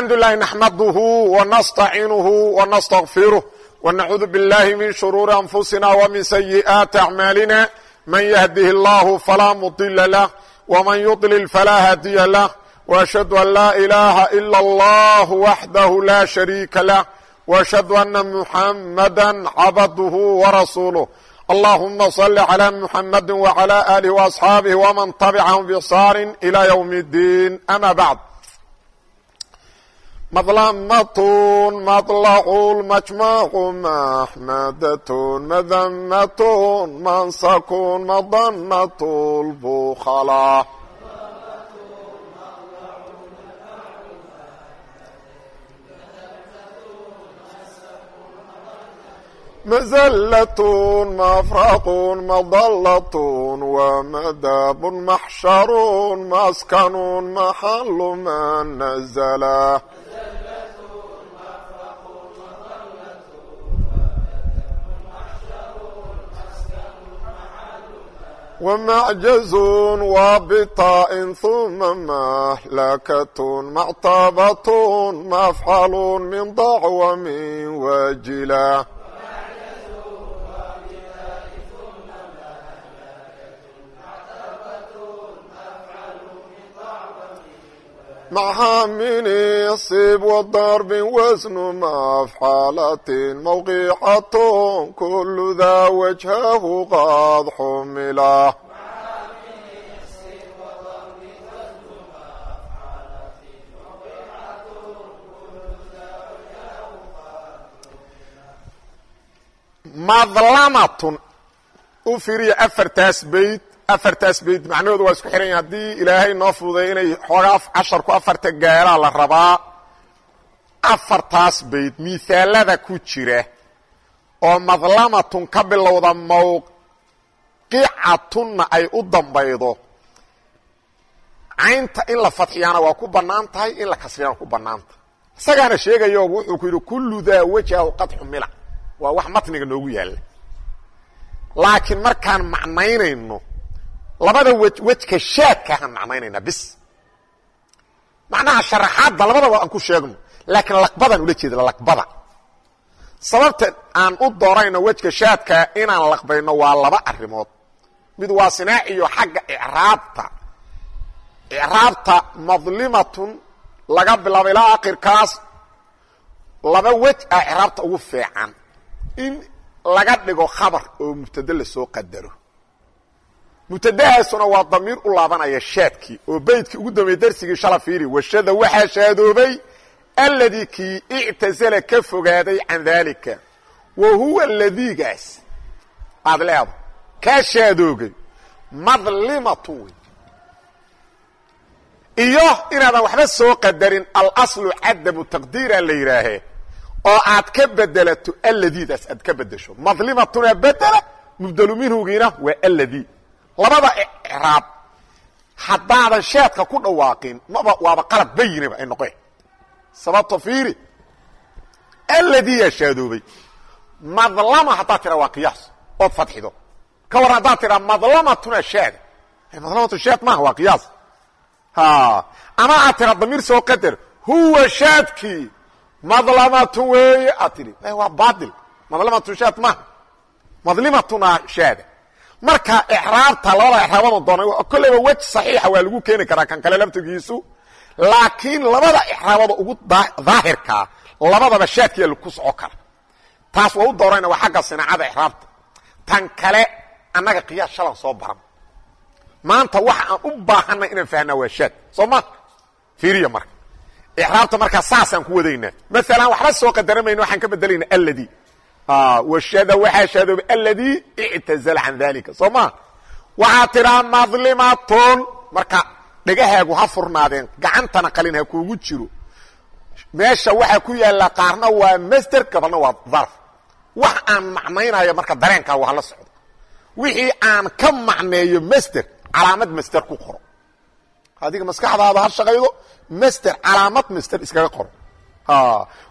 الحمد لله نحمده ونستعiنه ونستغفiره ونعuuذ بالله من شرور أنفسنا ومن سيئات أعمالنا من يهده الله فlا مضل لh ومن يضلل فlا hادي لh وأشhهد أن لا إلaهa إلا الله وحده لا شhريكa لh وأشhهد أن محمدا عبده ورسوله اللهma صل على محمد وعلى آله وأصحاaبه ومن تبعهم بإحsان إلى يوم الدين أmا بعد مظلمة مطلع المجمع محمدة مذمة منسك مضنة البخلاء مزلة مفرق مضلة ومداب محشر مسكن محل من نزلا ومعجز وبطاء ثم مهلكة معتبة مفعل من ضعوم واجلة مع من يصيب والضرب وزن مفعلة موقعة كل ذا وجهه قد حملا madlamatun u fiiriya afartaas bayd afartaas bayd macnahoodu waa isku xihan yahin haddii ilaahay noo fududay inay xoogaa casharku afarta gaalaa la rabaa afartaas bayd miisaalada ku jira oo madlamatun ka bilowda mawqicatunna ay u dambaydo caynta in la fadxiyaana waa ku bannaan tahay in la kasriyana ku bannaan tahay. Isagaana sheegayo wuxuu ku yidhi kullu daa wajahu qad xumila. Waa wax matniga noogu yaalla. Laakiin markaan macnaynayno labada wej wejka shaadkaahaan macnaynaynaa bis. Macnaha sharaxaadda labadaba aan ku sheegno laakiin laqbadaan ula jeeda laqbada. Sababta aan u doorayno wejka shaadkaa inaan laqbayno waa laba arrimood. Mid waa sinaaciyo xagga icraabta. Icraabta madlimatun laga bilaabo ilaa akhirkaas laba wej ah icraabta ugu fiican. In laga dhigo khabar oo mubtade la soo qadaro mubtadahaasuna waa damiir u laabanaya shaadkii oo beydkii ugu dambeeyey darsigii shala fiiri washada waxaa shaadoobay alladii kii ictasala ka fogaaday can daalika wa huwa ladiigaas aad leeda kaa shaadoogay madlimatun wey iyo inaadan waxba soo qadarin alaslu cadamu taqdiira la yidhaahee oo aad ka bedelato alladiidaas aad ka bedesho. Madlimatuna bedela mubdelu waa alladii labada icraab haddaadan shaadka ku dhawaaqin maba waaba qalab bayinaba ay noqeen. Sababto fiiri alladiiyaa shaadoobay madlama haddaad tiraa waa qiyaas ood fadxido. Ka warran haddaad tiraa madlamatuna shaada madlamatu shaad maaha waa qiyaas. Ama aad tiraa damiir soo qadar huwa shaadkii madlamatun weeye aad tidhi. Waa baail madlamatun shaad maaha. Madlimatuna shaada marka icraabta labada icraabada doonay kolleyba wej saxiixa waa lagu keeni karaa kan kale laftigiisu laakiin labada icraabada ugu daahirkaa labadaba shaadkiya ku soco kara taas waa u doorayna waa xagga sinaacada icraabta tan kale annaga qiyaas shalan soo baran. Maanta waxa aan u baahanay inaan fahnaa waa shaad. Soo ma fiiriya marka. Icraabta markaa saasaan ku wadaynaa. Maalan waxba soo qadaramayna waxaan ka bedelayna alladii washada waxaa shaadoobay alladii ictazala can dalika soo ma waxaa tiraa madlimatun marka dhegahaagu ha furnaadeen gacantana qalin ha kuugu jiro meesha waxaa ku yaalla qaarna waa master gabalna waa darf wax aan macnaynayo marka dareenkaagu hala socdo wixii aan ka macneeyo master calaamad master ku qoro adiga maskaxdaada ha shaqaydo master calaamad master iskaga qoro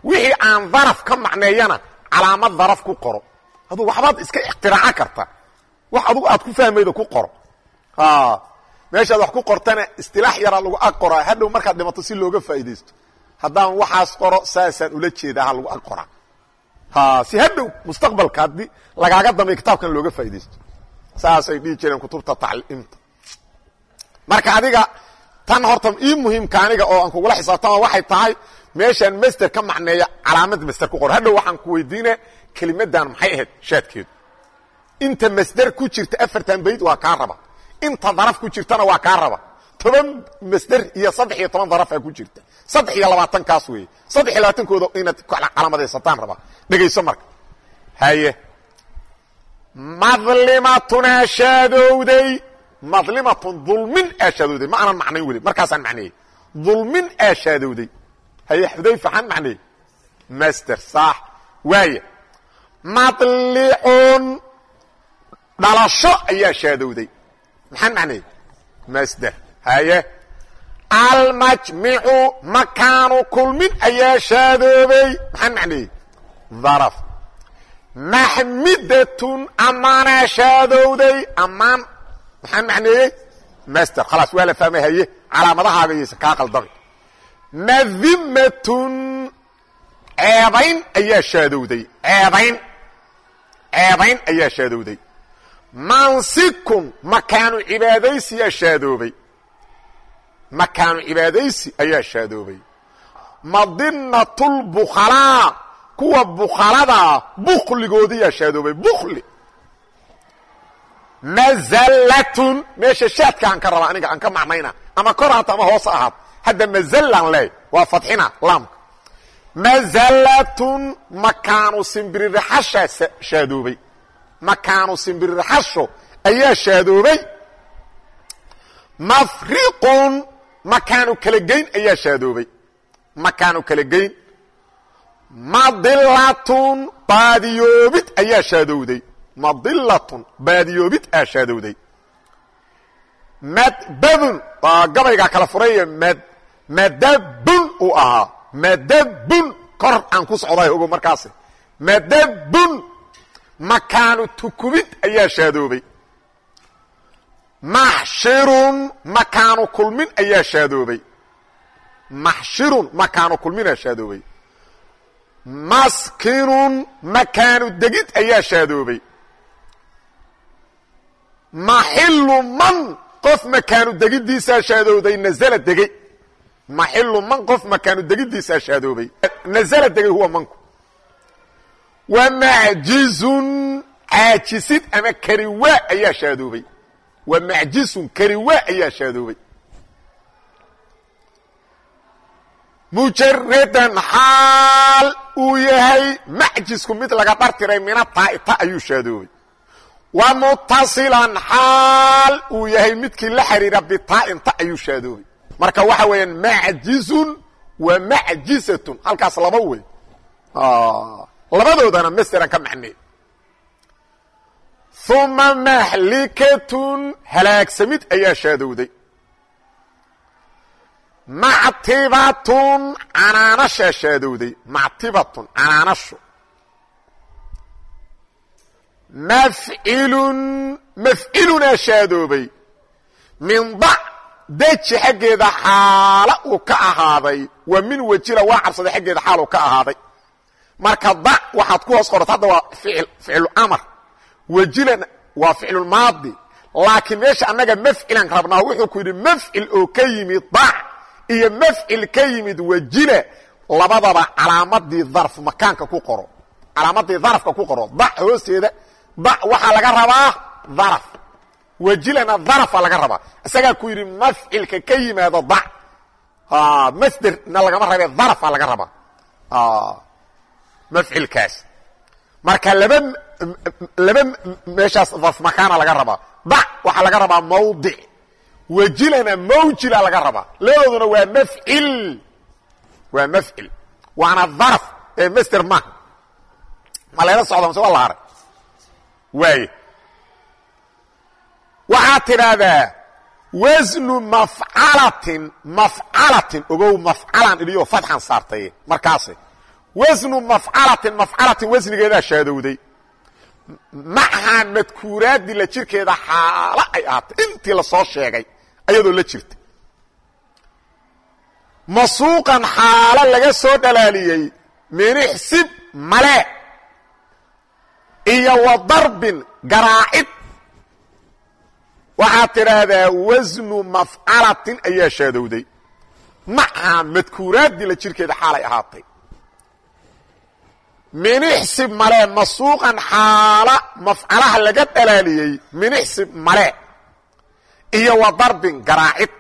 wixii aan daraf ka macneeyana calaamad daraf ku qoro. Aduu waxbaad iska iktiraaca karta. Wax adugu aad ku fahmaydo ku qoro. Meeshaad wax ku qortana istilaax yaraa lagu ag qoraa. Hadhow markaad dhimato si looga faa'iidaysto. Haddaan waxaas qoro saasaan ula jeedaa ha lagu ag qoraa. Si hadhow mustaqbalka haddii lagaaga dambeyo kitaabkan looga faa'idaysto saasay dhihi jireen kutubta tacliimta. Marka adiga tan horta ii muhiimka aniga oo aan kugula xisaabtama waxay tahay meeshaan master ka macneeya calaamad master ku qor. Hadhow waxaan ku weydiina kelimadan maxay ahayd shaadkeedu inta masder ku jirta afartan bayd waa kaa raba. Inta daraf ku jirtana waa kaa raba. Toban masder iyo saddex iyo toban darafaa ku jirta. Saddex iyo labaatan kaas weeye. Saddex iyo labaatankooda inaad calaamadaysataan rabaa dhegayso marka. Haye madlimatun aashaadowday madlimatun dulmin aashaadowday ma aanan macnayn weli. Markaasaan macneeyey. Dulmin aashaadowday haye xudayfa xaan macneeyey master saax waaya madlicun dhalasho ayaa shaadowday maxaan macneeyey masder haye almajmicu makaanu kulmin ayaa shaadoobay maxaan macneeyey daraf maxmidatun ammaanaa shaadowday ammaan maxaan macneeyey master khalaas waa la fahmay haye calaamadahaaga yaysa kaa qaldami madimatun ceebayn ayaa shaadowday ceebayn ceebayn ayaa shaadowday mansikun makaanu cibaadaysiyaa shaadoobay makaanu cibaadaysi ayaa shaadoobay madinatulbukhalaa kuwa bukhaladaa bukligoodiyaa shaadoobay bukli mazallatun meesha shaadka aan ka rabaa aniga aan ka macnayna ama kor haata ama hoose ahaad hadda mazallaan leey waa fadxina laamka. Mazallatun makaanu simbiririxashaa shaadoobay. Makaanu simbiririxasho ayaa shaadoobay. Mafriqun makaanu kala geyn ayaa shaadoobay. Makaanu kala geyn. Madilatun baadiyoobid ayaa shaadowday. Madilatun baadiyoobid aa shaadowday. Madbabun waa gabaygaa kala furaya madabun uu ahaa madabun kor aan ku socday ogo markaas madabun makaanu tukubid ayaa shaadoobay. Maxshirun makaanu kulmin ayaa shaadoobay. Maxshirun makaanu kulminaa shaadoobay. Maskinun makaanu degid ayaa shaadoobay. Maxilu man qof makaanu degiddiisaa shaadowday nazala degey maxilu man qof makaanu degiddiisaa shaadoobay nazala degey huwa manku. Wa macjizun caajisid ama kariwaa ayaa shaadoobay wa macjizun kariwaa ayaa shaadoobay mujaradan xaal uu yahay macjisku mid laga dhartiray mina taa'ita ayuu shaadoobay wa mutasilan xaal uu yahay midkii la xiriira bitaa'inta ayuu shaadoobay marka waxa weeyaan macjizun wa macjizatun. Halkaas laba wey. Labadoodana maseran ka macnee uma mahlikatun halaagsamid ayaa shaadowday. Mactibatun canaanashaa shaadowday. Mactibatun canaanasho mafcilun mafcilunaa shaadoobay min deji xaggeeda xaala uu ka ahaaday wa min wejila waa cabsaday xaggeeda xaal uu ka ahaaday. Marka dac waxaad ku hoos qorata hadda waa ficlu amar. Wejilana waa ficlulmaadi laakiin meesha annaga mafcilan rabnaa wuxuu ku yidhi mafcil oo ka yimid dac iyo mafcil ka yimid wejila labadaba calaamadii darf makaanka ku qoro. Calaamadii darafka ku qoro. Dac hoosteeda dac waxaa laga rabaa daraf wejilana darafa laga rabaa isagaa ku yidhi mafcilka ka yimaado dac masderna lagama rabe darafa laga rabaa mafcilkaas marka laba laba meeshaas darf makaana laga rabaa dac waxaa laga rabaa mawdic wejilana mawjila laga rabaa labadooduna waa mafcil waa mafcil waana daraf ee master maaha ma layla socda mase waa la haray waay waxaad tidhaahdaa wasnu mafcalatin mafcalatin ogow mafcalan idhiyo fatxan saartay markaase wasnu mafcalatin mafcalatin wasnigeedaa shaadowday. Macahaa madkuuraadii la jirkeeda xaalo ay ahaatay. Intii la soo sheegay ayadoo la jirta masuuqan xaalo laga soo dhalaaliyey minixsib male iyo wa darbin garaacid waxaad tidhaahdaa wasnu mafcalatin ayaa shaadowday. Maca madkuuraaddii la jirkeeda xaalay ahaatay. Minixsib male masuuqan xaala mafcalaha laga dhalaaliyey minixsib male. Iyo wa darbin garaacid.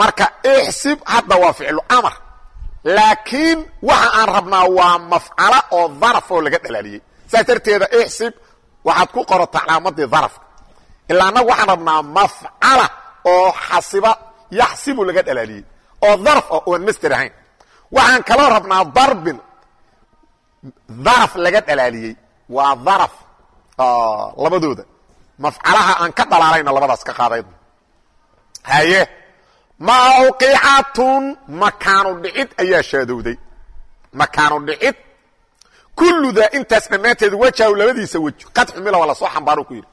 Marka ixsib hadda waa ficlu amar. Laakiin waxa aan rabnaa waa mafcala oo daraf oo laga dhalaaliyey. Saas darteeda ixsib waxaad ku qorata calaamadii darafka ilaa annagu waxaan rabnaa mafcala oo xasiba yaxsibu laga dhalaaliyey oo daraf ah oon master ahayn. Waxaan kaloo rabnaa darbin daraf laga dhalaaliyey. Waa daraf labadooda. Mafcalaha aan ka dhalaalayna labadaas ka qaadayd haye mawqicatun makaanu dhicid ayaa shaadowday. Makaanu dhicid. Kulludaa intaas dhammaanteed wejaahu labadiisa wej qad xumila waa la soo xambaaro ku yidhi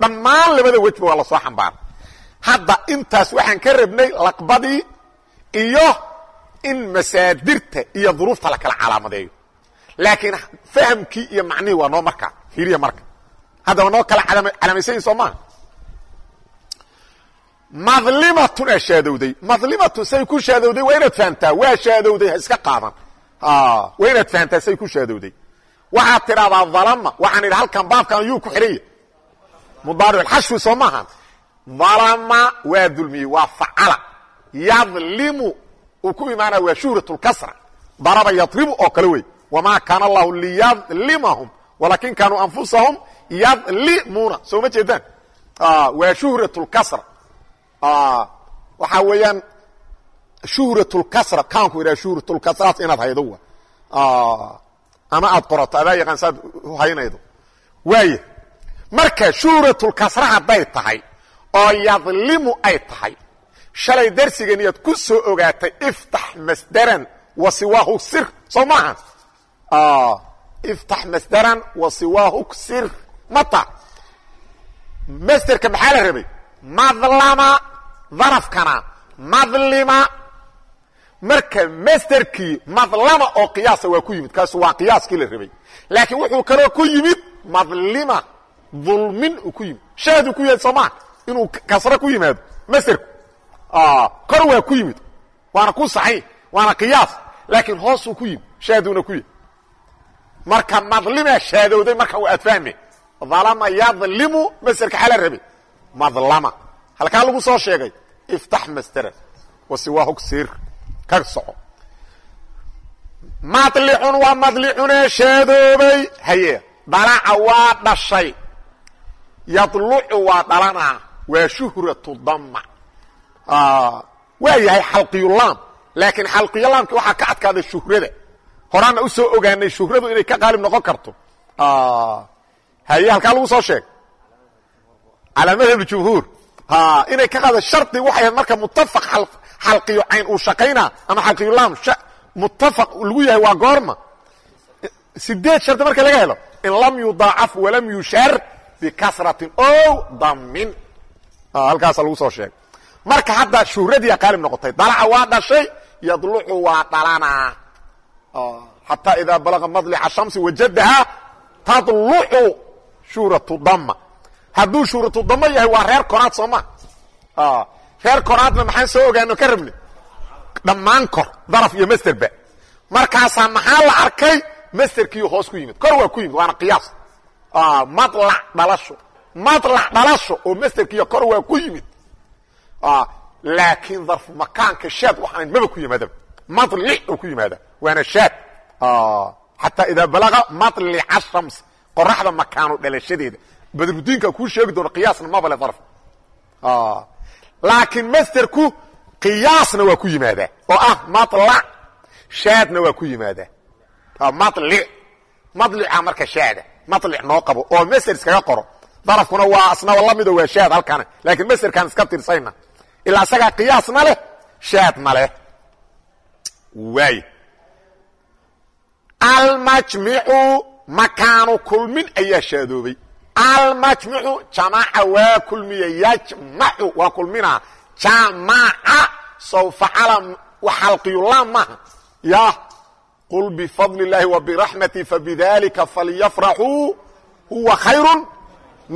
dhammaan labada wejba waa la soo xambaara hadda intaas waxaan ka rabnay laqbadii iyo in masaadirta iyo duruufta la kala calaamadeeyo. Laakiin fahamkii iyo macnihii waa noo markaa fiiriya marka hadda waa noo kala calaamaysayin soo maaha madlimatun aa shaadowday. Madlimatun say ku shaadowday waa inaad fahamtaa waa shaadowday ha iska qaadan. Waa inaad fahamtaa say ku shaadowday. Waxaad tidhahdaa dalama waxaan idhi halkan baabkan yuu ku xihanya mudaaric xashwi soo maaha dalama waa dulmiyey waa facala. Yadlimu uu ku imaanaya waa shuhrat lkasra daraba yadribu oo kale wey wamaa kaana allahu liyadlimahum walakin kaanuu anfusahum yadlimuuna soo ma jeedaan? Waa shuhrat lkasra waxaa weeyaan shuhrat lkasra kaanku idhaha shuhrat lkasraas inaad haydo wa ama aad qorato adaa yaqaan saad haynaydo. Waaya marka shuhratulkasra hadday tahay oo yadlimu ay tahay shalay darsigan iyaad ku soo ogaatay iftax masdaran wa siwaahu sir soo maaha iftax masdaran wa siwaahu sir mata masderka maxaa la rabay? Madlama darafkana madlima. Marka masderkii madlama oo qiyaasa waa ku yimid kaasu waa qiyaaskii la rabay. Laakiin wuxuu kaloo ku yimid madlima dulmin uu ku yimid shaadu ku yahay soomaa inuu kasro ku yimaado. Masderku kor waa ku yimid. Waana ku saxiix waana qiyaas. Laakiin hoosuu ku yimid shaaduna ku yahy marka madlima shaadowday marka waa aad fahme dalama yadlimu masderka xala rabay madlama. Halkaa lagu soo sheegay iftax masderan wa siwaahug sir ka soco. Madlicun waa madlicunee shaadoobay haye dalaca waa dhashay yadlucu waa dhalanaa waa shuhratu dama waa yahay xalqiyulaam laakiin xalqiyulaamki waxaa ka adkaaday shuhrada. Horaana u soo ogaanay shuhradu inay ka qaalib noqon karto. Haye halkaa lagu soo sheegay calaa madhab jumhuur. Inay ka qaada shardi waxay ahayd marka mutafaq xalqiyo cayn uu shaqaynaa ama xalqiyulaam mutafaq lagu yahay waa goorma. Sideed shardi marka laga helo in lam yudaacaf walam yushar bikasratin o damin halkaasa lagu soo sheegay. Marka hadda shuhradiia qaalib noqotay dalaca waa dhashay yadlucu waa dhalanaa xataa idaa balaga madlica shamsi wajadaha tadlucu shuhratu dama hadduu shuhratu dama yahay waa reer koraad soo ma. Reer koraadna maxaan soo ogaano ka rabnay dhammaan kor daraf iyo masterba markaasaa maxaa la arkay? Masterkii hoos ku yimid. Kor waa ku yimid waana qiyaas madlac dhalasho madlac dhalasho oo masterkiiyo kor waa ku yimid. Laakiin darfu makaanka shaad waxaan maba ku yimaadaba madlic oo ku yimaada. Waana shaad. Xataa idaa balaga madlica shams qoraxda makaano dhalashadeeda. Badrudiinka kuu sheegi doono qiyaasna mabale darf laakiin masterku qiyaasna waa ku yimaadaa oo ah madlac shaadna waa ku yimaadaa madlic madlica marka shaada madlic noo qabo oo master iskaga qoro. Darafkuna waa asnaba lamido waa shaad halkana laakiin masterkaan iska tirsayna. Ilaa isagaa qiyaasna leh shaadna leh. Waay. Almajmicu makaanu kulmin ayaa shaadoobay. Almajmicu jamaca waa kulmiye yajmacu waa kulminaa. Jamaca sow facala wa xalqiyulaam maaha. Ya qul bifadli اllahi wa biraxmati fabidalika falyafraxuu huwa khayru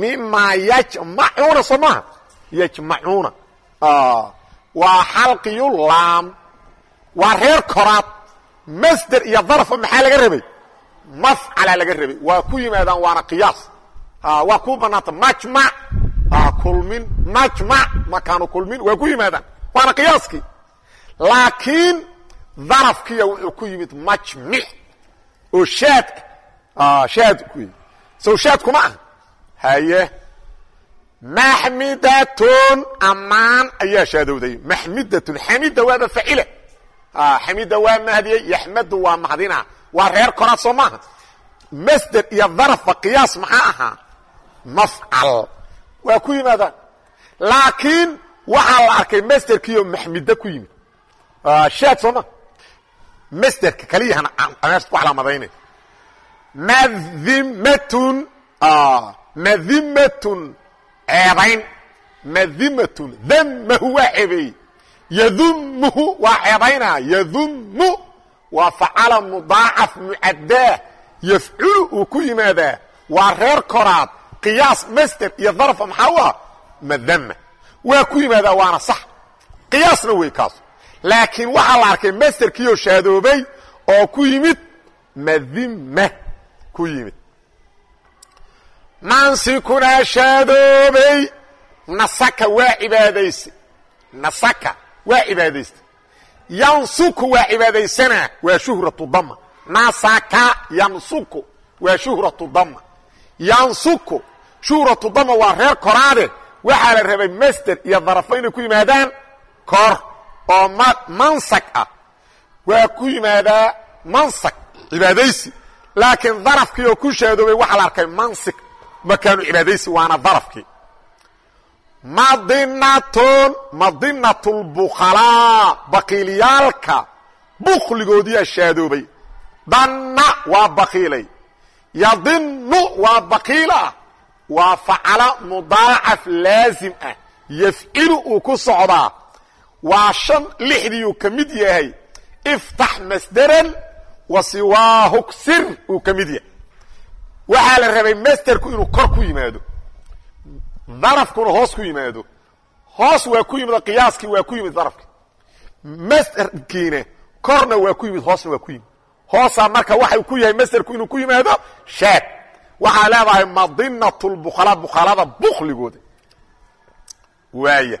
mima yajmacuuna soo maaha yajmacuuna waa xalqiyulaam waa reer koraad masder iyo darfa maxaa laga rabay mafcala laga rabay waa ku yimaadaan waana qiyaas waa ku banaanta majmac kulmin majmac makaanu kulmin waa ku yimaadaan waana qiyaaskii laakiin darafkiya wuxuu ku yimid majmic oo shaad shaad ku yimid. Sow shaad kuma ah haye maxmidatun ammaan ayaa shaadowday. Maxmidatun xamida waaba facila xamida waa mahdiyey yaxmadu waa mahdina waa reer koraad soo maaha. Masder iyo darafba qiyaas maxaa ahaa? Mafcal. Waa ku yimaadaan. Laakiin waxaa la arkay masderkiioo maxmida ku yimid. Shaad soo maa masderka kaliyahan meesha ku calaamadaynay. Madhimatun madhimatun ceebayn. Madhimatun damahu waa ceebeeyey yadumuhu waa ceebaynaa yadumu waa facala mudaacaf mucaddaa yafculu uu ku yimaadaa. Waa reer koraad qiyaas masder iyo darfa maxaa u ah? Madama waa ku yimaadaa waana sax. Qiyaasna wey kaas laakiin waxaa la arkay masderkiioo shaadoobay oo ku yimid madima ku yimid. Mansikunaa shaadoobay nasaka waa cibaadaysa nasaka waa cibaadaysta yansuku waa cibaadaysanaa waa shuhratu dama nasaka yansuku waa shuhratu dama yansuku shuhratu dama waa reer koraade. Waxaa la rabay masder iyo darafo inay ku yimaadaan kor oo mansak ah. Waa ku yimaadaa mansak cibaadaysi. Laakiin darafkii oo ku shaadoobay waxaa la arkay mansik makaanu cibaadaysi waana darafkii. Madinatun madinatulbukhalaa baqiilyaalka bukligoodiyaa shaadoobay. Danna waa baqiilay yadinu waa baqiila waa facala mudaacaf laazim ah. Yafcilu uu ku socdaa waa shan lixdiiuu ka mid yahay. Iftax masderan wa siwaahuk sir uu ka mid yahay. Waxaa la rabay masderku inuu kor ku yimaado. Darafkuna hoos ku yimaado. Hoos waa ku yimid qiyaaskii waa ku yimid darafki masderkiina korna waa ku yimid hoosna waa ku yimid. Hoosaa marka waxay ku yahay masderku inuu ku yimaado shaad. Waxaa leedahay madinatulbukhalaa bukhalada bukligooda. Waaya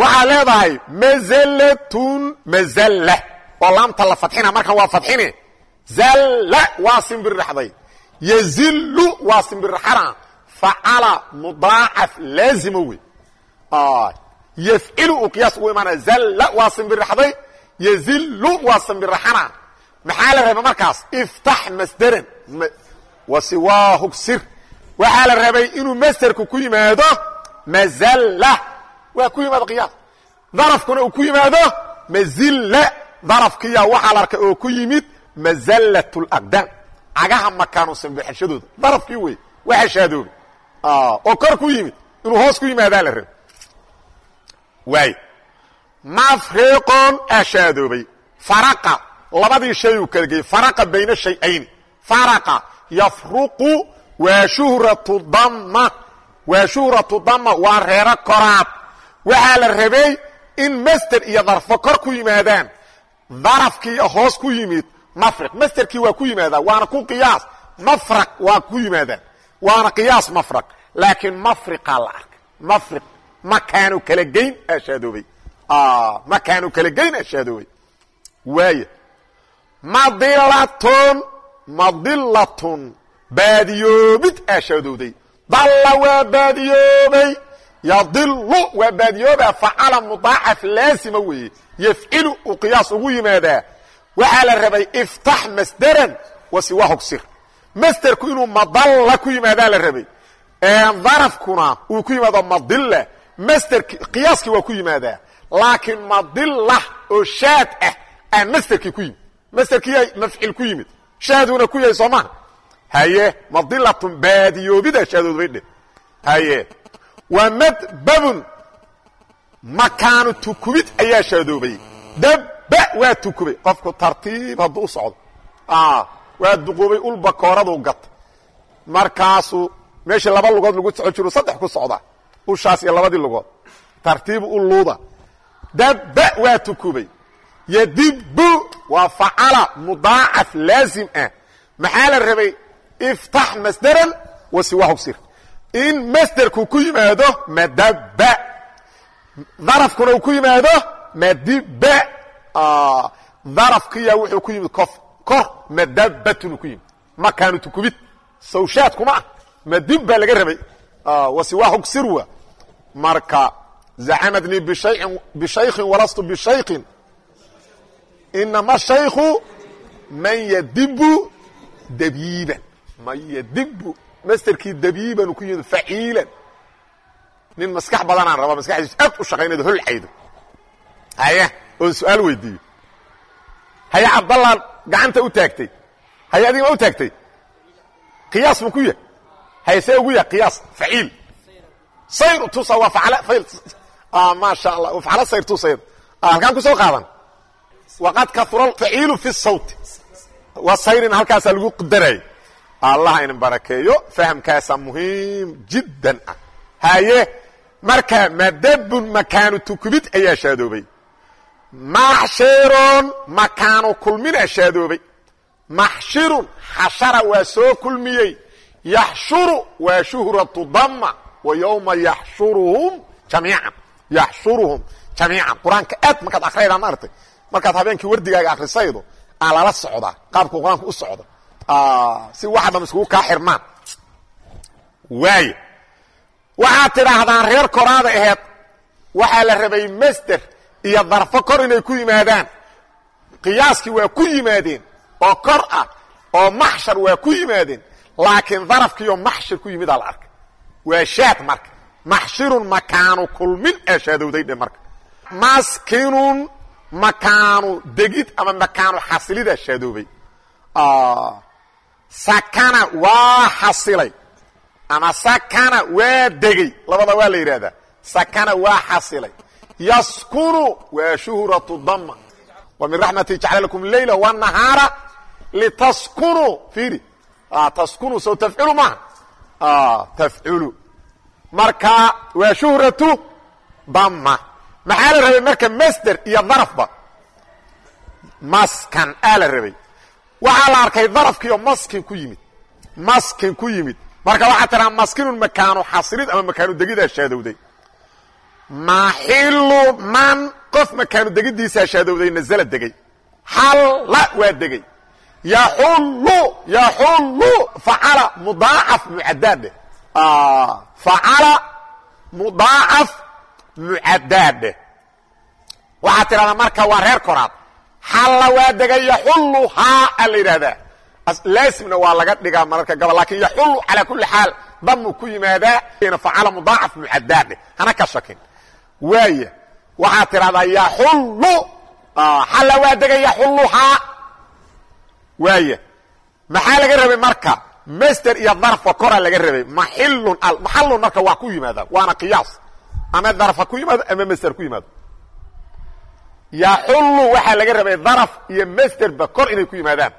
waxaa leedahay mazallatun mazalla. Oo laamta la fadxina markan waa fadxine zalla waa simbirraxday yazillu waa simbirraxana facala mudaacaf laazima wey yafcilu uu qiyaas ugu imaanaya. Zalla waa simbirraxday yazillu waa simbirraxana maxaa la rabay markaas? Iftax masderan wa siwaahug sir. Waxaa la rabay inuu masderku ku yimaado mazalla waa ku yimaado qiyaas. Darafkuna uu ku yimaado mazilla. Darafkiya waxaa la arkay oo ku yimid mazallat laqdaam cagaha makaanu sambexashadooda darafkii wey waxa shaadoobay oo kor ku yimid. Inuu hoos ku yimaadaa la rabay. Waay mafriqon aa shaadoobay faraqa labadii shay uu kala geeyey faraqa bayna shayayni faraqa yafruqu waa shuhratu damma. Waa shuhratu damma waa reero koraad waxaa la rabay in masder iyo darfo kor ku yimaadaan. Darafkii hoos ku yimid mafriq. Masderkii waa ku yimaadaa waana ku qiyaas. Mafraq waa ku yimaadaan waana qiyaas mafraq laakiin mafriqaa la arkay mafriq makaanu kala geyn aa shaadoobay makaanu kala geyn aa shaadoobay waaya madilatun madilatun baadiyoobid aa shaadowday dalla waa baadiyoobay yadilu waa baadiyooba facala mudaacaf laazima weeye. Yafcilu uu qiyaas ugu yimaadaa waxaa la rabay iftax masderan wa siwaahog sir masderku inuu madalla ku yimaadaa la rabay. Darafkuna uu ku yimaado madilla. Masderki qiyaaskii waa ku yimaadaa. Laakiin madilla oo shaad ah aa masderkii ku yimid. Masderkiiyaa mafcil ku yimid. Shaaduna ku yahay soo maha haye madilatun baadiyoobida shaadood bay dhe haye waa madbabun. Makaanu tukubid ayaa shaadoobay dabba waa tukubay. Qofku tartiib hadduu u socdo. Waa duqoobay ulba kooraduu gatay markaasuu meeshii laba lugood lagu soco jiru saddex ku socda ushaas iyo labadii lugood. Tartiibu u luuda. Dabba waa tukubay. Yadibbu waa facala mudaacaf laazim ah. Maxaa la rabay? Iftax masderan wa siwaahu sir in masderku ku yimaado madabba darafkuna uu ku yimaado madibba darafkiya wuxuu ku yimid kof. Kor madabatun ku yimid. Makaanu tukubid. Sawshaadkuma ah. Madib baa laga rabay. Wasiwaahu sirwa marka zacamadnii bishaykin walastu bishaykin inama shayku man yadibu dabiiban. Man yadibu masterkii dabiiban ku yimid faciilan. Nin maskax badanaan raba maskaxdiisu aad u shaqaynaydo holcaydo haya oon su'aal weydiiyo haya cabdallaan gacanta u taagtay. Haya adiga ma u taagtay? Qiyaas ma ku yahay. Haya see ugu yahay qiyaas faciil. Sayr tusa waa facala fayl maasha allah facala sayr tusayr halkaan ku soo qaadan. Waqad kahura faciilu fi sawti waa sayrin halkaasaa lagu qadarayay allah inin barakeeyo fahamkaasaa muhiim jiddan ah. Haye marka madabun makaanu tukubid ayaa shaadoobay maxshirun makaanu kulmina shaadoobay maxshirun xashara waa soo kulmiyey. Yaxshuru waa shuhratu dama wa yowma yaxshuruhum jamiican. Yaxshuruhum jamiican. Qur'aanka aad markaad akhraydaa ma artay markaad habeenkii wardigaaga akrisaydo aa lala socdaa qaabku qur'aanka u socdo si waxa dham iskugu kaa xirmaan. Waay waxaad tidhaahdaan reer koraada aheed waxaa la rabay master iyo darfo kor inay ku yimaadaan. Qiyaaskii waa ku yimaadeen oo kor ah oo maxshar waa ku yimaadeen laakiin darafkiiyo maxshir ku yimidaa la arkay. Waa shaad marka. Maxshirun makaanu kulmin aa shaadowday dhe marka. Maskinun makaanu degid ama makaanu xasilidaa shaadoobay sakana waa xasilay. Ama sakana waa degey labada waa la yidhahdaa sakana waa xasilay. Yaskunu waa shuhratu dama wa min raxmati jacala lakum leyla wanahaara litaskunuu fiiri. Taskunu soo tafculu maaha tafculu marka waa shuhratu dama maxaa la rabay? Marka masder iyo darafba. Maskan aa la rabay waxaa la arkay darafkiioo maskin ku yimid. Maskin ku yimid. Marka waxaa tiraa maskinun makaanu xasilid ama makaanu degidaa shaadowday. Maxilu man qof makaanu degidiisaa shaadowday nazla degey xalla waa degey yaxullu yaxullu facala mudaacaf mucadaadhe facala mudaacaf mucadaadhe waxaa tidhahdaa marka waa reer koraad xalla waa degay yaxullu haa a la yidhaahdaa. Laasimna waa laga dhigaa mararka gabal laakiin yaxullu calaa kuli xaal damu ku yimaadaa facala mudaacaf mucadaadhe hana ka shakin. Waaya waxaad tidhahdaa yaxullu xalla waa degay yaxulluhaa waaya maxaa laga rabay marka? Master iyo darfa kora laga rabay. Maxilun maxalun marka waa ku yimaadaa waana qiyaas. Ama darf ha ku yimaado ama master ku yimaado yaxullu waxaa laga rabay daraf iyo masterba kor inay ku yimaadaan.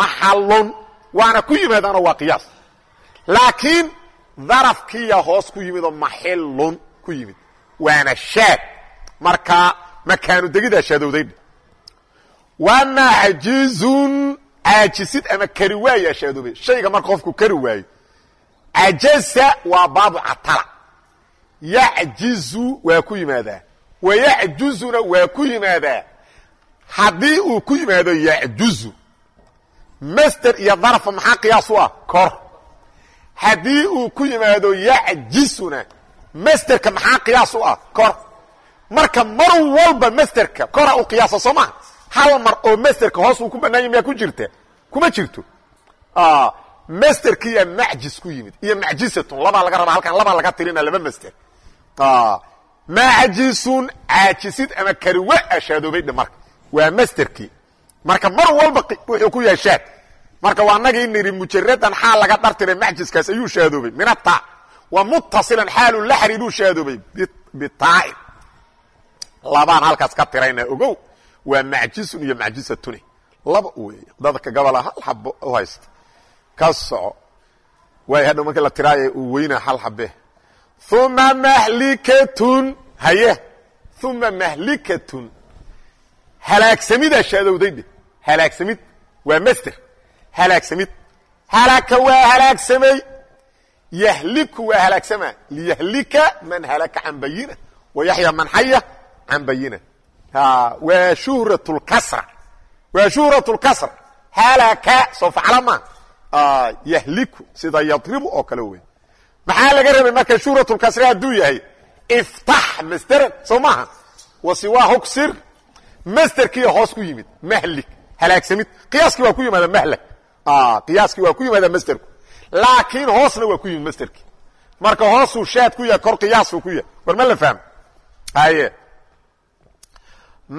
Maxalun waana ku yimaadaanoo waa qiyaas. Laakiin darafkiya hoos ku yimid oo maxilun ku yimid. Waana shaad. Marka makaanu degidaa shaadowdaydha waa macjizun caajisid ama kari waayaa shaadoobay shayga marka qofku kari waayo. Cajaza waa baabu catala yacjizu waa ku yimaadaa wayacjuzuna waa ku yimaadaa haddii uu ku yimaado yacjuzu master iyo darfa maxaa qiyaas u ah kor haddii uu ku yimaado yacjisuna masterka maxaa qiyaas u ah kor marka mar walba masterka kora u qiyaasa soo maha hal mar oo masterka hoos uu ku banaanya miyaa ku jirta kuma jirto masterkiiya macjis ku yimid iyo macjisatun labaa laga rabaa halkan labaa laga tirina laba master macjisun caajisid ama kariwa ashaadoobay dhe marka. Waa masterkii marka mar walba wuxuu ku yahay shaad marka waa nagii nidhi mujaradan xaal laga dhartiray macjiskaas ayuu shaadoobay min ata wa muttasilan xaalu la xiriiruu shaadoobay bitaain labaan halkaas ka tirayna ogow. Waa macjisun iyo macjisatune laba wey dadka gabola hal xabo u haysta. Ka soco waay hadhow markii la tiraaya uu weynaa hal xabe uma mahlikatun haye uma mahlikatun halaagsamidaa shaadowday dhe halaagsamid waa master halaagsamid halaka waa halaagsamay yahliku waa halaagsama liyahlika man halaka can bayina wayaxya man xaya can bayina waa shuhrat lkasra waa shuhrat lkasra halaka soo facla ma yahliku sida yadribu oo kale wey maxaa laga rabay marka shuhrat lkasri hadduu yahay? Iftax masderan soo maaha. Wasiwaa hugsir masderkiiya hoos ku yimid mahlik. Halaagsamid. Qiyaaskii waa ku yimaada mahlak qiyaaskii waa ku yimaada masderku laakiin hoosna waa ku yimid masderkii marka hoosuu shaad ku yahay kor qiyaasuu ku yahay. War ma la fahmo? Haye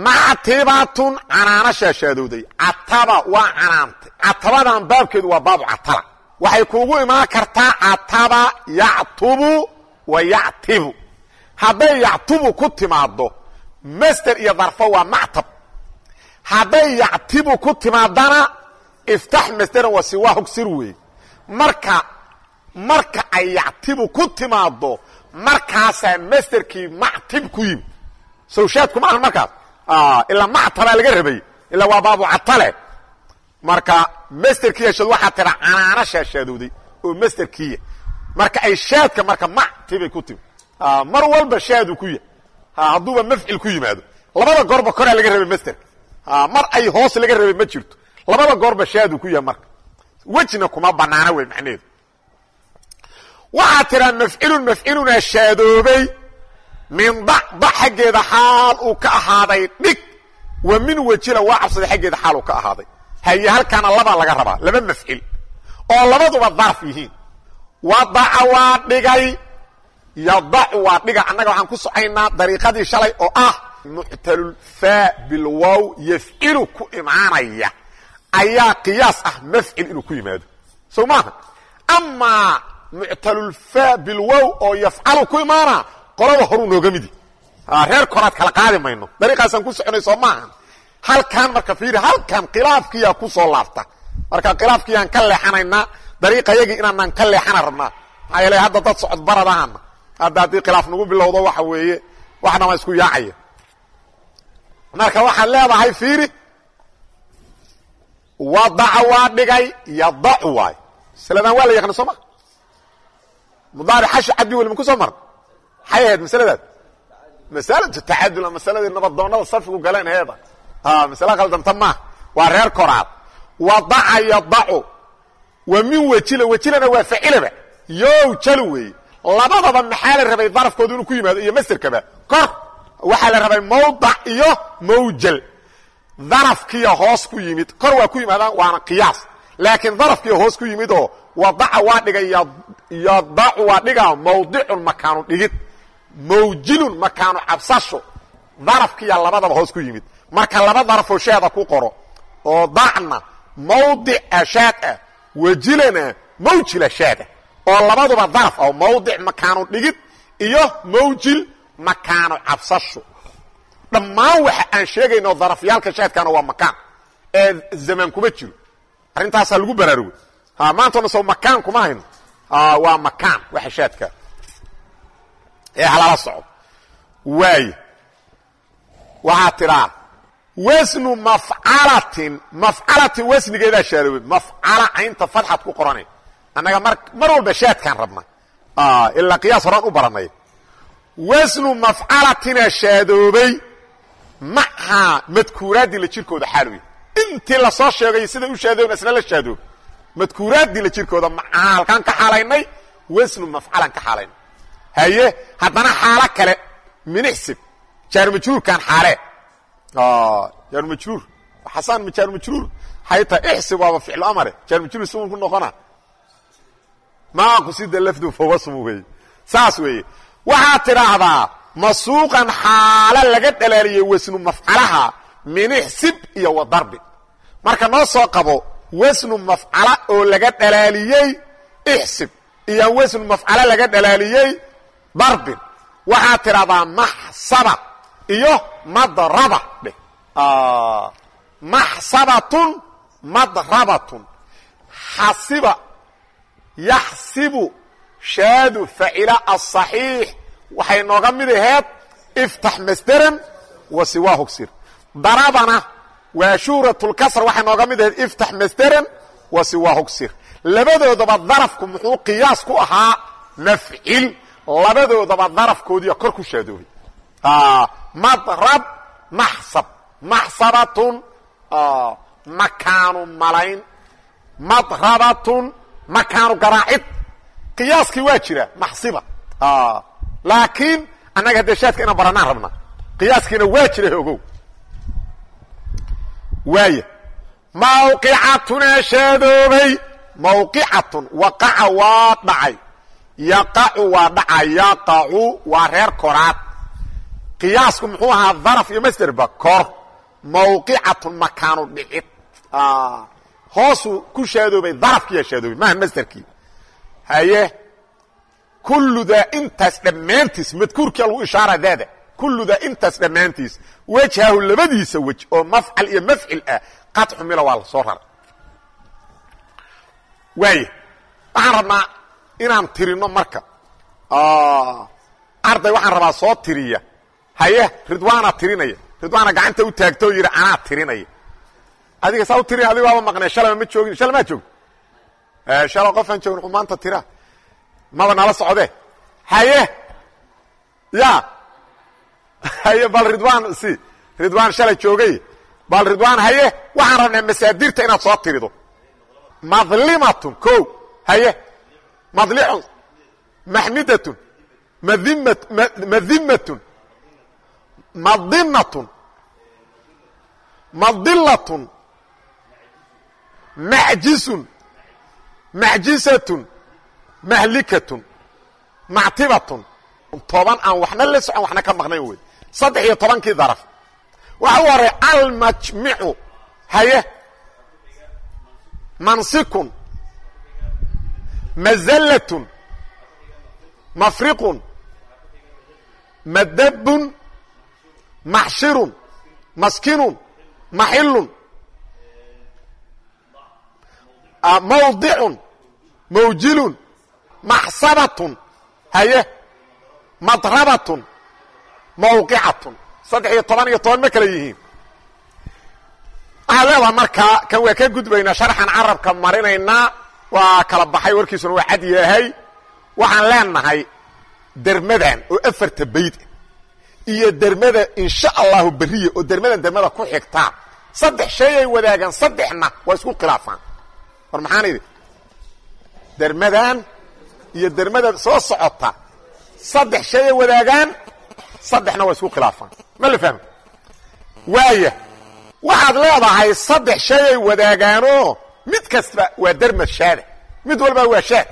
mactibatun canaana shaashaadowday cataba waa canaantay. Catabadan baabkeedu waa baabu catala waxay kuugu imaan kartaa cataba yactubu wa yactibu. Hadday yactubu ku timaaddo master iyo darfo waa mactab. Hadday yactibu ku timaadana iftax masderan waa siwaa hogsir weeye marka marka ay yactibu ku timaaddo markaasaa masterkii mactib ku yimi sawshaadku ma ahan markaas? Ilaa mactabaa laga rabay ilaa waa baabu catale marka masterkiiya shaad waxaa tira canaana shaashaadowday oo masterkiiya marka ay shaadka marka mactibay ku timi mar walba shaadu ku yahay hadduuba mafcil ku yimaado. Labada goorba koraa laga rabay masterka mar ay hoos laga rabay ma jirto. Labada goorba shaadu ku yahay marka. Wejna kuma banaana wey macnaheedu waxaa tiraa mafcilun mafciluna shaadoobay min dac dac xaggeeda xaal uu ka ahaaday dhig wa min wejina waa cabsaday xaggeeda xaal uu ka ahaaday haye halkaana labaa laga rabaa laba mafcil oo labaduba darf yihiin. Wadaca waa dhigay yadacu waa dhiga. Annaga waxaan ku socaynaa dariiqadii shalay oo ah muctalulfaa bilwow yafcilu ku imaanaya. Ayaa qiyaas ah mafcil inuu ku yimaado. Sow maaha amaa muctalulfaa bilwow oo yafcalu ku imaana qolada horuu nooga midi. Reer koraad kala halkan marka fiiri halkan khilaafkiyaa ku soo laabta. Marka khilaafkiyaan ka leexanaynaa dariiqa yagii inaanaan ka leexana rabnaa. Maxaa yeele hadda dad socod baradahana hadda haddii khilaaf nagu bilowdo waxa weeye wax dhama isku yaacaya. Marka waxaad leedahay fiiri wadaca waa dhigay yadacu waay. Masaladan waa la yaqana soo ma? Mudaaric xashi cabdi weli maku soo mar maxay ahayd masaladaas masalatu tacadula masaladii nabadoonada safigu galeen heeda masale khaldanta maaha waa reer koraad. Wadaca yadacu. Wa min wejila wejilana waa facilaba yow jalo weeye labadaba maxaa rabay darafkoodu inuu ku yimaado iyo masterkaba kor waxaa la rabay mawdac iyo mawjal. Darafkiya hoos ku yimid. Kor waa ku yimaadaan waana qiyaas. Laakiin darafkiya hoos ku yimid oo wadaca waa dhigay yadacu waa dhigaa mawdicun makaanu dhigid. Mawjilun makaanu cabsasho. Darafkiya labadaba hoos ku yimid marka laba darafoo shaada ku qoro oo dacna mawdica shaad ah wajilana mawjila shaada. Oo labaduba daraf oo mawdic makaanu dhigid iyo mawjil makaanu cabsasho. Dhammaan waxa aan sheegayno darafyaalka shaadkana waa makaan. Ee zamaan kuma jiro. Arrintaasaa lagu baraarugay maantana soo makaan kuma hayno. Waa makaan waxa shaadka. Ee halala socdo. Waay waxaa tidhaa wasnu mafcalatin mafcalatin wasnigeedaa shaarowey mafcala caynta fadxad ku qoranay annaga mar mar walba shaadkaan rabna. Ilaa qiyaas horaan u baranay wasnu mafcalatina shaadoobay mahaa madkuuraaddii la jirkooda xaalooya intii la soo sheegay siday u shaadoobn isna la shaadoob madkuuraaddii la jirkooda maxaa halkaan ka xaalaynay wasnu mafcalan ka xaalaynay haye haddana xaalo kale minixsib jaarmajruurkan xaalee jaarmajruur xasaan ma jaarmajruur hayta ixsib waaba ficlu amare jaarmajruur sumun ku noqona maa qusida lafdu fawasmu wey saas weeye waxaad tidhaahdaa masuuqan xaalo laga dhalaaliyey wasnu mafcalaha minixsib iyo wa darbi marka noo soo qabo wasnu mafcala oo laga dhalaaliyey ixsib iyo wasnu mafcala laga dhalaaliyey darbin waxaad tidhahdaa maxsaba iyo madraba dheh maxsabatun madrabatun xasiba yaxsibu shaadu facila aلصaxiix waxay nooga mid aheed iftax masderan wa siwaa hogsir darabana waa shuhrat اlkasr waxay nooga mid aheed iftax masderan wa siwaa hogsir labadoodaba darafku muxuu qiyaas ku ahaa mafcil labadoodaba darafkoodiiya kor ku shaadoobay madrab maxsab maxsabatun makaanu malayn madrabatun makaanu garaacid qiyaaskii waa jira maxsiba laakiin annaga haddee inaan baranaan rabna qiyaaskiina waa jira ogow waaya mawqicatunaa shaadoobay mawqicatun waqaca waa dhacay yaqacu waa dhaca yaqacu waa reer koraad qiyaasku muxuu ahaa daraf iyo masderba kor mawqicatun makaanu dhicid. Hoosuu ku shaadoobay darafkiiyaa shaadoobay maaha masderkii. Haye kulludaa intaas dhammaantiis madkuurkia lagu ishaara daada. Kulludaa intaas dhammaantiis wejhahu labadiisa wej oo mafcal iyo mafcil ah qad xumila waa la soo rara waaya waxaan rabnaa inaan tirino marka. Arday waxaan rabaa soo tiriya haye ridwaana tirinaya ridwaana gacanta u taagto o yidhi anaa tirinaya adiga saa u tirinaya adigo waaba maqnay shalaba ma joogin shala maa joog shala qofaan joogin u maanta tira. Maba nala socde. Haye! Ya! Haye bal ridwaan si. Ridwaan shalay joogay. Bal ridwaan haye waxaan rabnaa masaadirta inaad soo tirido. Madlimatun ko haye. Madlixun maxmidatun. Madima madimatun madinatun madilatun macjisun macjisatun mahlikatun mactibatun toban aan waxna la socon waxna ka maqnayn wey saddex iyo tobankii daraf waxa u horay almajmicu haye mansikun mazallatun mafriqun madabun maxshirun maskinun maxilun mawdicun mawjilun maxsabatun haye madrabatun mawqicatun saddex iyo toban iyo toban ma kale yihiin leedaha markaa kan waa ka gudbaynaa sharxan carabka marinaynaa waa kala baxay warkiisuna waa cad yahay waxaan leenahay dermadan oo afarta bayd iyo dermada insha allahu beriya oo dermadan dermada ku xigtaa saddex sheeyay wadaagaan saddexna waa isku khilaafaan. War maxaan idhi? Dermadan iyo dermada soo socota saddex sheeyay wadaagaan saddexna waa isku khilaafaan. Ma la fahmo? Waaya waxaad leedahay saddex sheeyay wadaagaanoo mid kasta waa dermad shaada. Mid walba waa shaad.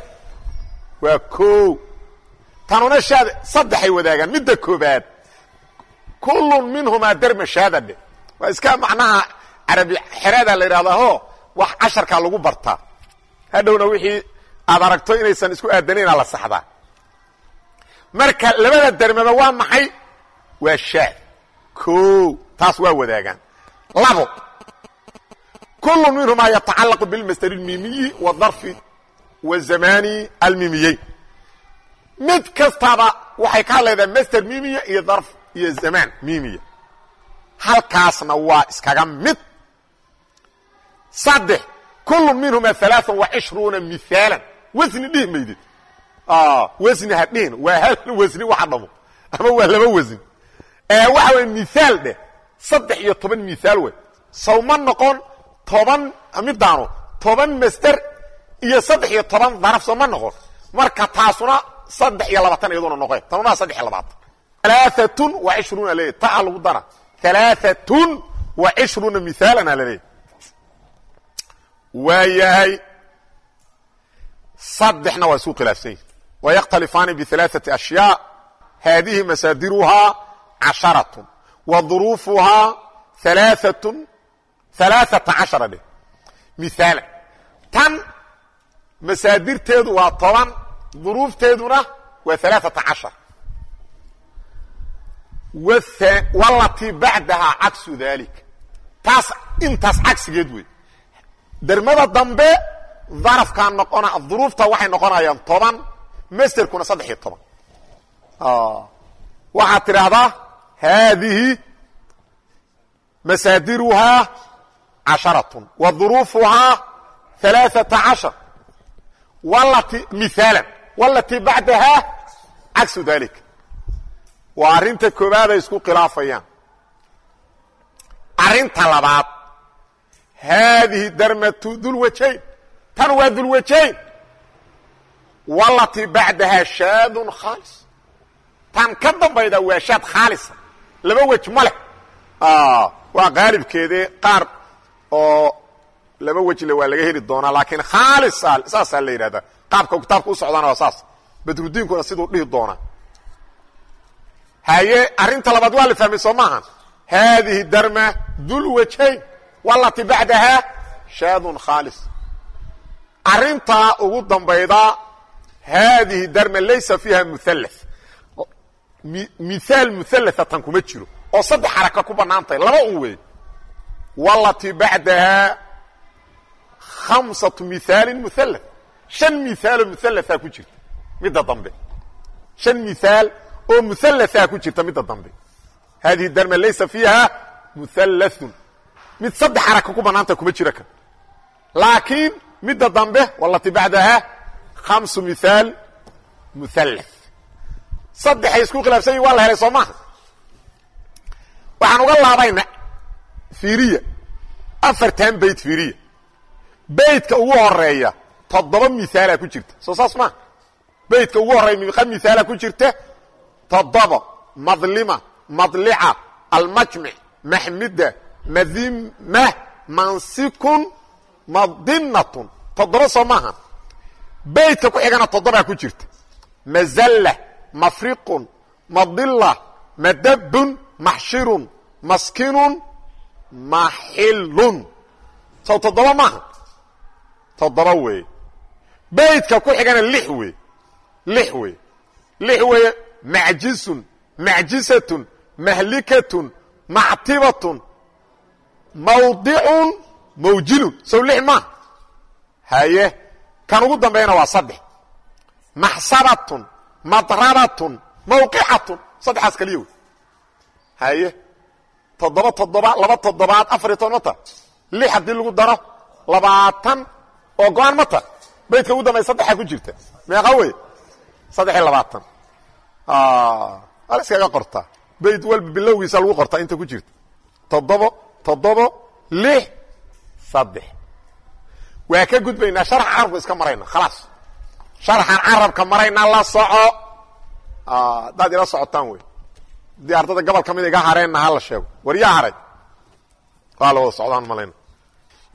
Waa koow. Tanuna shaad saddexay wadaagaan. Midda koobaad kullun minhumaa derma shaada dhe waa iska macnaha carabi xeraada la yidhahdaao wax casharkaa lagu bartaa hadhowna wixii aad aragto inaysan isku aadanaynaa la saxdaa. Marka labada dermaba waa maxay? Waa shaad. Koow taas waa wadaagaan. Labo kullu minhumaa yatacalaqu bilmasdar اlmimiyi wadarfi wazamani almimiyeyn mid kastaba waxay ka hadlaydaa masder mimiya iyo darf iyo zamaan mimiya halkaasna waa iskaga mid. Saddex kullu minhumaa alaaثa وacishruuna miaalan wasni dhihi maydid wasni ha dhihin waa hal wasni waxa dhamo. Ama waa laba wasni waxa way miaal dheh saddex iyo toban miaal wey saw ma noqon toban midaanu toban masder iyo saddex iyo toban daraf soo ma noqon. Marka taasuna saddex iyo labaatan iyaduna noqe tanuna saddex iyo labaatan alaaatun wa cishruuna leeyahy taa lagu dara alaaatun wa cishruuna miaalana laleeyahy waa saddexna waa isku khilaafsan yihiin wayakhtalifaani bialaaثati ashyaa haadihi masaadiruhaa casharatun wa duruufuhaa alaaatun alaaata cashara dheh miaala tan masaadirteedu waa toban duruufteeduna waa alaaata cashar walatii bacdahaa cagsu dalik. Taas intaas cagsigeed wey. Dermada dambe darafkaa noqona duruufta waxay noqonayaan toban masterkuna saddex iyo toban. Waxaad tidhaahdaa haadihi masaadiruhaa casharatun wa duruufuhaa alaaata cashar. Walati miaalan walatii bacdahaa cagsu dalik waa arrinta koobaad ay isku khilaafayaan. Arrinta labaad haadihi darmatu dulwajayn tan waa dulwajayn walatii bacdahaa shaadun khaalis. Tan ka dambayda waa shaad khaalisa laba wej ma leh. Waa qaalibkeedee qaar oo laba wejle waa laga heli doonaa laakiin khaalisa saasaa la yidhahdaa. Qaabka kitaabka u socdaana waa saas. Badrudiinkuna siduu dhihi doonaa haye arrinta labaad waa la fahmay soo maaha haadihi darma dulwajayn walati bacdahaa shaadun khaalis. Arrintaa ugu dambayda haadihi darma laysa fiiha mualla miaal muallaa tan kuma jiro oo saddex xaraka ku bannaantahay laba un wey walati bacdahaa khamsatu miaalin mualla shan miaaloo muallaaa ku jirta midda dambe. Shan miaal oo muallaaa ku jirta midda dambe haadihi darma laysa fiiha muallaun mid saddex xaraka ku bannaantahay kuma jira kan laakiin midda dambe walati bacdahaa khamsu miaal mualla saddexay isku khilaafsan yihiin waa la helay soo waxaan uga laabayna fiiriya afartan bayt fiiriya baytka ugu horreeya toddoba miaalaa ku jirta soo saas maaha baytka ugu horreeya miqa miaala ku jirta toddoba madlima madlica almajmic maxmida madima mansikun madinatun toddoba soo maaha baytka ku xigana toddobaa ku jirta mazalla mafriqun madila madabun maxshirun maskinun maxilun sow toddoba maaha toddoba weeye baydka ku xigana lix wey lix wey lix weeye macjisun macjisatun mahlikatun mactibatun mawdicun mawjilun sow lix maaha haye kan ugu dambeeyana waa saddex maxsabatun madrabatun mawqixatun saddexaas kaliya wey haye toddoba toddoba laba toddobaad afar iyo toban mata lix haddii lagu daro labaatan oo go'aan mata baydka ugu dambey saddexa ku jirta meeqa wey saddex iyo labaatan ala iskaga qortaa bayd walba bilowgiisa lagu qortaa inta ku jirta toddobo toddobo lix saddex waa ka gudbaynaa sharxa carabka iska marayna khalaas sharxan carabka marayna la soco haddaad ila socotaan wey haddii ardada gobol ka mid iga hareenna hala sheego war yaa haray waa la wada socdaan malayna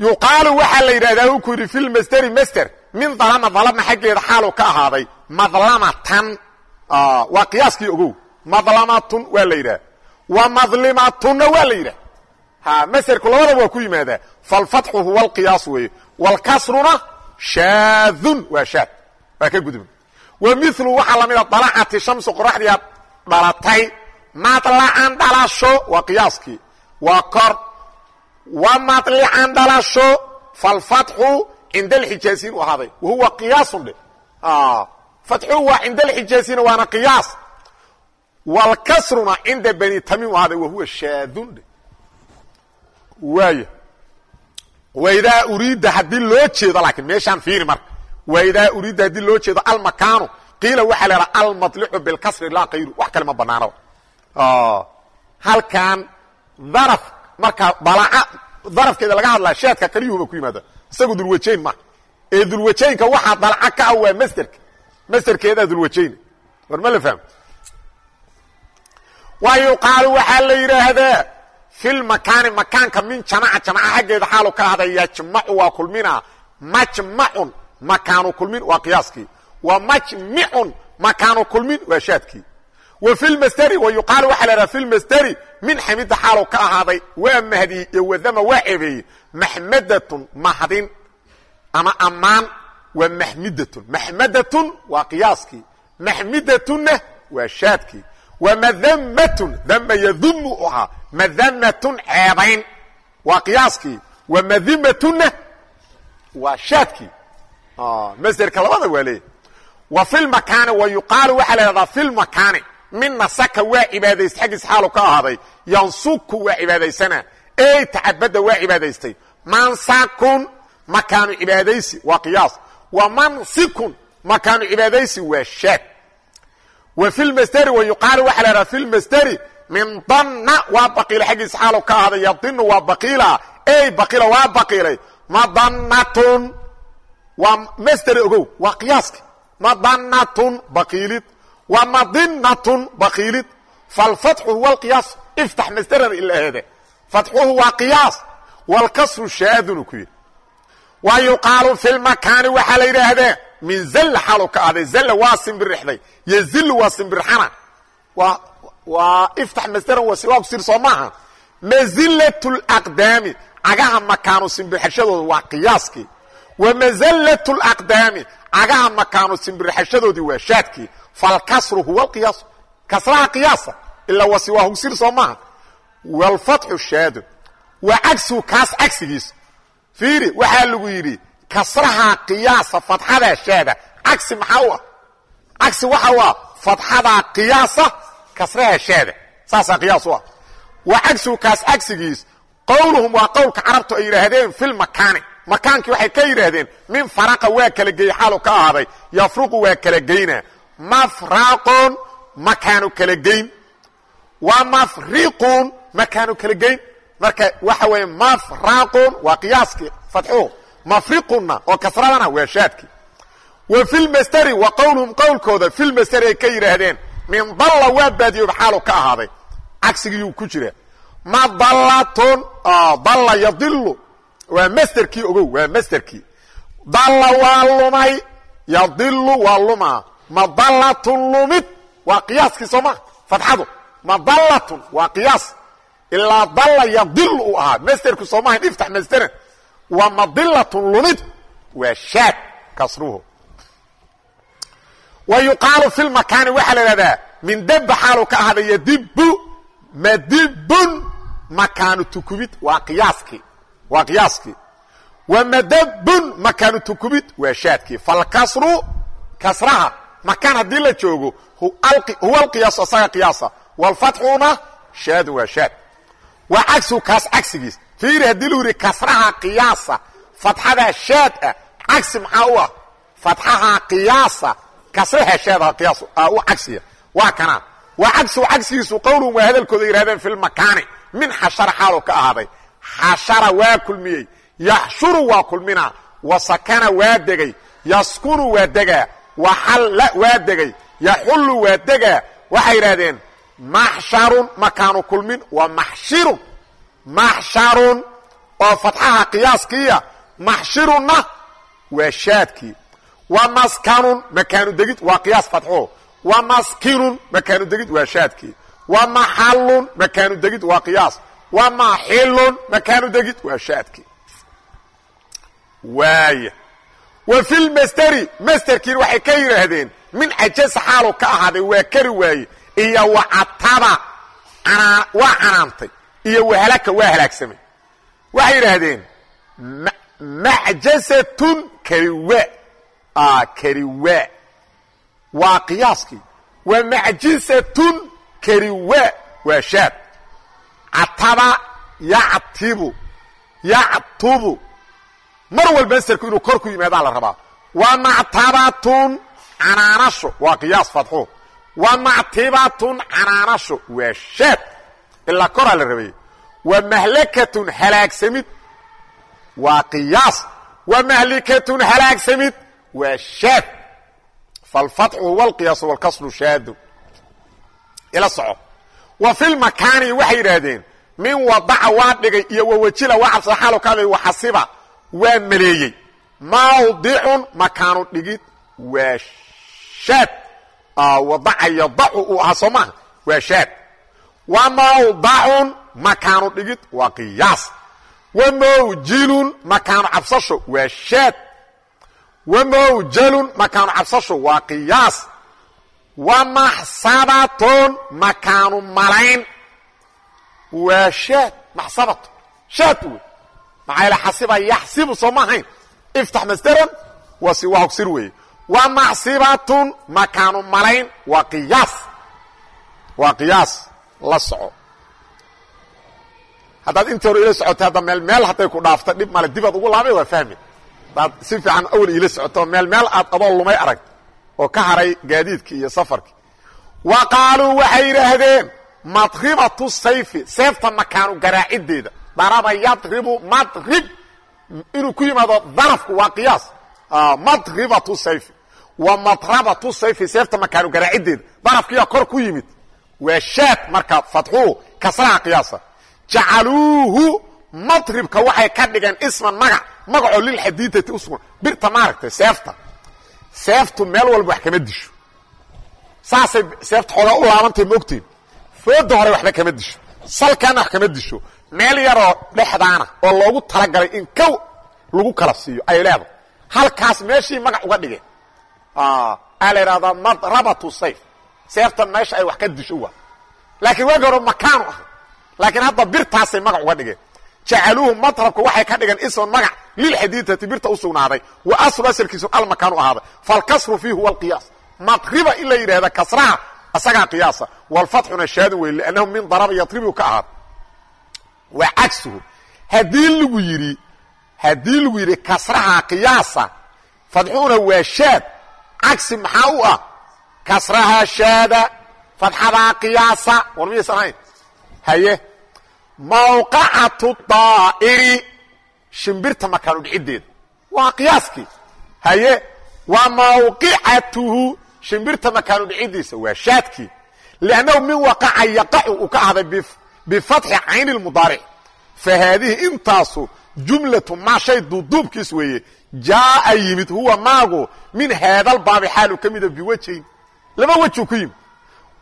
yuqaalu waxaa la yidhahdaa u ku yidhi fi lmasteri master min dalama dalama xaggeeda xaalu ka ahaaday madlamatan waa qiyaaskii ogow. Madlamatun waa la yidhaha wa madlimatunna waa la yidhaha ha masterku labadaba waa ku yimaadaa falfatxu huwa alqiyaas weeye. Wاlkasruna shaadun waa shaad. Waa ka gudubna wa milu waxaa lamida dalacati shamsu qoraxdiia dhalatay. Madlacan dhalasho waa qiyaaskii. Waa kor. Wa madlican dhalasho falfatxu cinda alxijaasiin u ahaaday. Wahuwa qiyaasun dhe fatxu waa cinda alxijaasiina waana qiyaas. Wاlkasruna cinda bani tamiim ahaaday wahuwa shaadun waaya waidaa uriidda haddii loo jeedo laakiin meeshaan fiiri marka waidaa uriidda haddii loo jeedo almakaanu qiila waxaa la haha almadlicu bilkasri laa kayru wax kale ma banaanaba halkan daraf marka dalaca darafkeeda laga hadlaa shaadka kaliyuhuba ku yimaada isagu dulwajayn maaha ee dulwajaynka waxaa dalaca ka ah waa masderka masderkeedaa dulwajayna war ma la fahmo? Wa yuqaalu waxaa la yidhaahdaa fi lmakaani makaanka min jamaca jamaca xaggeeda xaalu ka ahday yajmacu waa kulmina majmacun makaanu kulmin waa qiyaaskii. Wa majmicun makaanu kulmin waa shaadkii. Wa fi lmasteri wa yuqaalu waxaa la haha fi lmasteri min xamida xaalu ka ahaaday waa mahdi iyo wadama waa cebeeye maxmadatun mahdin ama ammaan waa maxmidatun. Maxmadatun waa qiyaaskii. Maxmidatunna waa shaadkii. Wa madammatun dama yadumu u ahaa. Madamatun ceebayn. Waa qiyaaskii. Wa madimatunna waa shaadkii. Masderka labada waa leeyahy wa fi lmakaani wa yuqaalu waxaa la hahdaa fi lmakaani min nasaka waa cibaadaysta xaggiis xaalu ka ahaaday. Yansuku waa cibaadaysana. Ey tacabada waa cibaadaystay. Mansakun makaanu cibaadaysi. Waa qiyaas wa mansikun makaanu cibaadaysi waa shaad wa fi lmasderi wa yuqaalu waxaa la hahdaa fi lmasderi min danna waa baqiila. Xaggiis xaalu ka ahaaday yadinu waa baqiila. Ey baqiila waa baqiilay. Madannatun waa masderi ogow waa qiyaaska madannatun baqiilid. Wa madinatun baqiilid. Falfatxu huwa alqiyaas iftax masderan ilaheede fatxuhu waa qiyaas. Walkasru shaadunu ku yidhi wa yuqaalu fi lmakaani waxaa la yidhaahdee min zalla xaalu ka ahday zalla waa simbirixday yozillu waa simbirxana waa iftax masderan waa siwaa kusir soo maaha mazillat laqdaami cagaha makaanu simbirxashadooda waa qiyaaskii wa mazallat laqdaami cagaha makaanu simbirxashadoodii waa shaadkii falkasru huwa alqiyaas kasraha qiyaasa ilaa waa siwaa hugsir soo maaha walfatxu shaadun waa cagsigu kaas cagsigiisa fiiri waxaa lagu yidhi kasraha qiyaasa fatxadaa shaada cagsi maxaa u ah? Cagsi waxa u ah fatxadaa qiyaasa kasraha shaada saasaa qiyaas u ah. Waa cagsigu kaas cagsigiis qowluhum waa qowlka carabtu ay yidhaahdeen filmakaani makaankii waxay ka yidhaahdeen min faraqa waa kala gey xaalu ka ahaaday yafruqu waa kala geynaa. Mafraqun makaanu kala geyn. Wa mafriqun makaanu kala geyn marka waxa weeye mafraqun waa qiyaaskii fatxuhu mafriqunna oo kasradana waa shaadkii. Wa fi lmasderi wa qowluhum qowlkooda fi lmasderi ay ka yidhaahdeen min dalla waa baadiyoob xaalu ka ahaaday. Cagsigiyuu ku jira madallatun dalla yadilu waa masderkii ogow waa masderkii dalla waa lumay yadilu waa lumaa. Madallatun lumid waa qiyaaskii soo maa fatxadu. Madallatun waa qiyaas ilaa dalla yadilu uu ahaa. Masderku soo maahan iftax masderan waa madilatun lumid waa shaad kasruhu. Wa yuqaalu fi lmakaani waxaa la ihahdaa min daba xaalu ka ahaaday yadibu madibun makaanu tukubid waa qiyaaskii waa qiyaaskii wa madabun makaanu tukubid waa shaadkii. Falkasru kasraha. Makaan haddii la joogo huwa alqiyaas asaga qiyaasa. Walfatxuna shaadun waa shaad waa cagsigu kaas cagsigiis fiiri haddii lu yidhi kasraha qiyaasa fatxadaa shaad ah cagsi maxaa u ah? Fatxaha qiyaasa. Kasraha shaadaha qiyaas u cagsiya waa kana. Waa cagsigu cagsigiisu qowlun waa hadalkooda yidhahdeen fi lmakaani min xashara xaalu ka ahaaday. Xashara waa kulmiyey. Yaxshuru waa kulminaa. Wa sakana waa degay. Yaskunu waa degaa. Waxalla waa degay. Yaxullu waa degaa. Waxay yidhahdeen maxsharun makaanu kulmin waa maxshirun maxsharun oo fatxaha qiyaaskiiya maxshirunna waa shaadkii. Wa maskanun makaanu degid waa qiyaas fatxo. Wa maskinun makaanu degid waa shaadkii. Wa maxallun makaanu degid waa qiyaas. Wa maxilun makaanu degid waa shaadkii. Waaya wa fi lmasderi masderkiina waxay ka yidhaahdeen min cajasa xaalu ka ahaaday waa kari waaye iyo wacataba waa canaantay iyo wahalaka waa halaagsamay waxay yidhaahdeen macjasatun kariwa. Kariwa. Waa qiyaaskii. Wa macjisatun kariwa. Waa shaad. Cataba yactibu yactubu. Mar walba masderku inuu kor ku yimaadaa la rabaa. Wa mactabatun canaanasho. Waa qiyaas fatxo wa mactibatun canaanasho waa shaad ilaa koraa la rabay wa mahlakatun halaagsamid waa qiyaas wa mahlikatun halaagsamid waa shaad falfatxu huwa alqiyaas walkasru shaadu ila soco wa fi waxay yidhaahdeen min wadaca waa dhigay iyo wawajila waa cabsada xaalo kaada waxasiba waa maleeyey mawdicun makaanu dhigid waa shaad wadaca yadacu uu ahaa soo maaha waa shaad wa mawdacun makaanu dhigid waa qiyaas wa mawjilun makaanu cabsasho waa shaad wa mawjalun makaanu cabsasho waa qiyaas wa maxsabatun makaanu malayn waa shaad maxsabato shaad wey maxaa yaele xasiba yaxsibu soo ma iftax masderan waa si waa hogsir weeye wa maxsibatun makaanu malayn waa qiyaas. Waa qiyaas la soco. Haddaad intii hore ila socotay hadda meel meel hadday ku dhaafta dhib male dibaad ugu laabay waa fahmi. Hadaad si fiican awel iila socoto meel meel aad adoo lumay arag. Oo ka haray gaadiidkii iyo safarkii. Wa qaaluu waxay yidhaahdeen madribatu sayfi seefta makaanu garaacideeda daraba yadribu madrib. Inuu ku yimaado darafku waa qiyaas. Madribatu sayfi wa madrabatu sayfi seefta makaanu garaacideeda darafkiyaa kor ku yimid. Waa shaad marka fatxuu kasraha qiyaasa. Jacaluuhu madribka waxay ka dhigeen isman magac magacoo lilxadiidati usugan birta maaragtay seefta. Seeftu meel walba wax kama disho. Saasay seefta xoogaa u laabantay maogtiin fooda hore waxba kama disho. Salkaana wax kama disho. Meel yaroo dhexdaana oo loogu talagalay in kow lagu kala siiyo ay leedahay. Halkaas meeshii magac uga dhigeen aa la idhahdaa madrabatu sayf. Seeftan meesha ay wax ka disho waa. Laakiin waagi hore makaanu aha laakiin hadda birtaasay magac uga dhigeen jacaluuhu madrabka waxay ka dhigeen isman magac. Lilxadiidati birta u sugnaaday. Wa aslu asalkiisu almakaanu ahaaday. Falkasru fiihi huwa alqiyaas madriba in la yidhahda kasraha isagaa qiyaasa. Walfatxuna shaadun wey liannahu min daraba yadribu ka ahaada waa cagsuhu haddii lagu yidhi haddii lagu yidhi kasraha qiyaasa fadxuuna waa shaad cagsi maxaa u ah? Kasraha shaada fadxadaa qiyaasa war miyaysan ahayn. Haye. Mawqacatu daa'iri shimbirta makaanu dhiciddeeda waa qiyaaskii. Haye. Wa mawqicatuhu shimbirta makaanu dhiciddiisa waa shaadkii. Liannahu min waqaca yaqacu uu ka ahday bifatxi cayni lmudaaric fa haadihi intaasu jumlatu maa shay duuduubkiis weeye jaaa yimid huwa maagu min haadalbaabi xaalu ka mida biwejhayn laba wejuu ku yimid.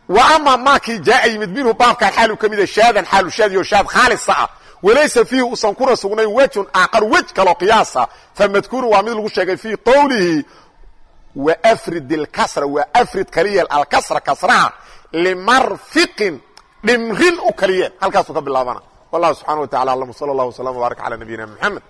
Wa amaa maakii jaaa yimid minhu baabkaan xaalu ka mida shaadan xaalu shaadiyo shaad khaalisa ah. Walaysa fiihi usan kuna sugnayn wejun aaqar wej kaloo qiyaasa ah. famadkuuru waa mid lagu sheegay fii qowlihi waafrid ilkasra waa afrid kaliyeel alkasra kasraha limarfiqin dhimrin u kaliyeel halkaasuu ka bilaabana. Wallahu subxana wa tacala alam. Sala allah wasalam wbaarak calaa nabiyina moxamed